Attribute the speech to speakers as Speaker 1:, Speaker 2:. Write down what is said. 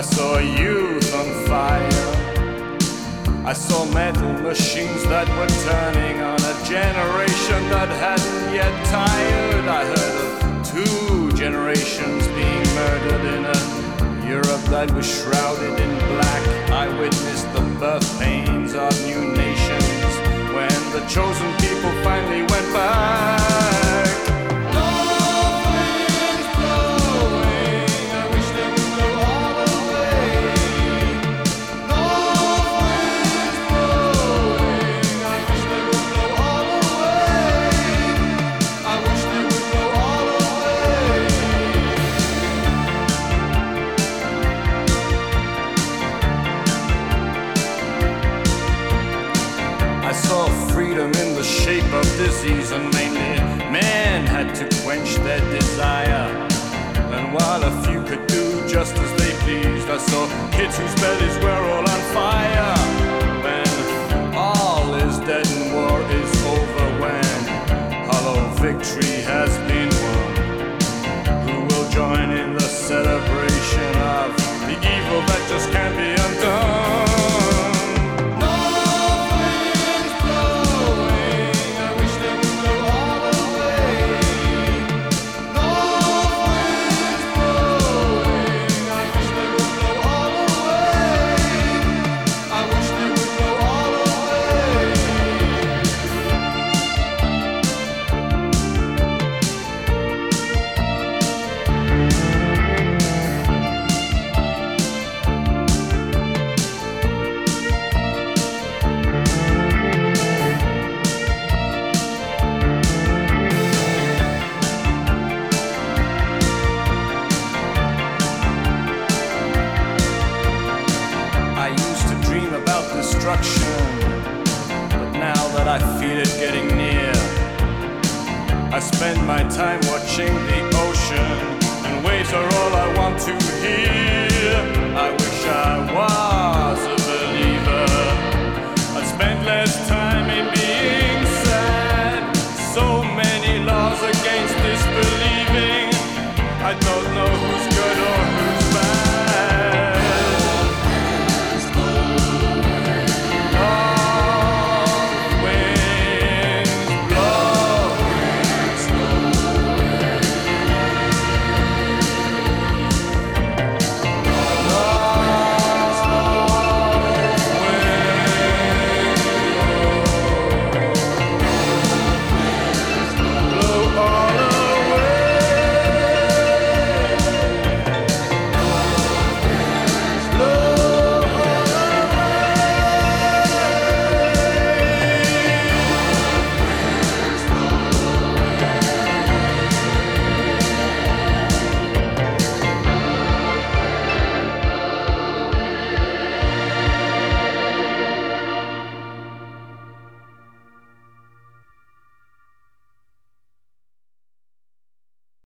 Speaker 1: I saw youth on fire. I saw metal machines that were turning on a generation that hadn't yet tired. I heard of two generations being murdered in a Europe that was shrouded in black. I witnessed the birth pains of new nations when the chosen disease, and mainly men had to quench their desire. And while a few could do just as they pleased, I saw kids whose bellies were all on fire. When all is dead and war is over, when hollow victory destruction, but now that I feel it getting near, I spend my time watching the ocean, and waves are all I want to hear. I wish I was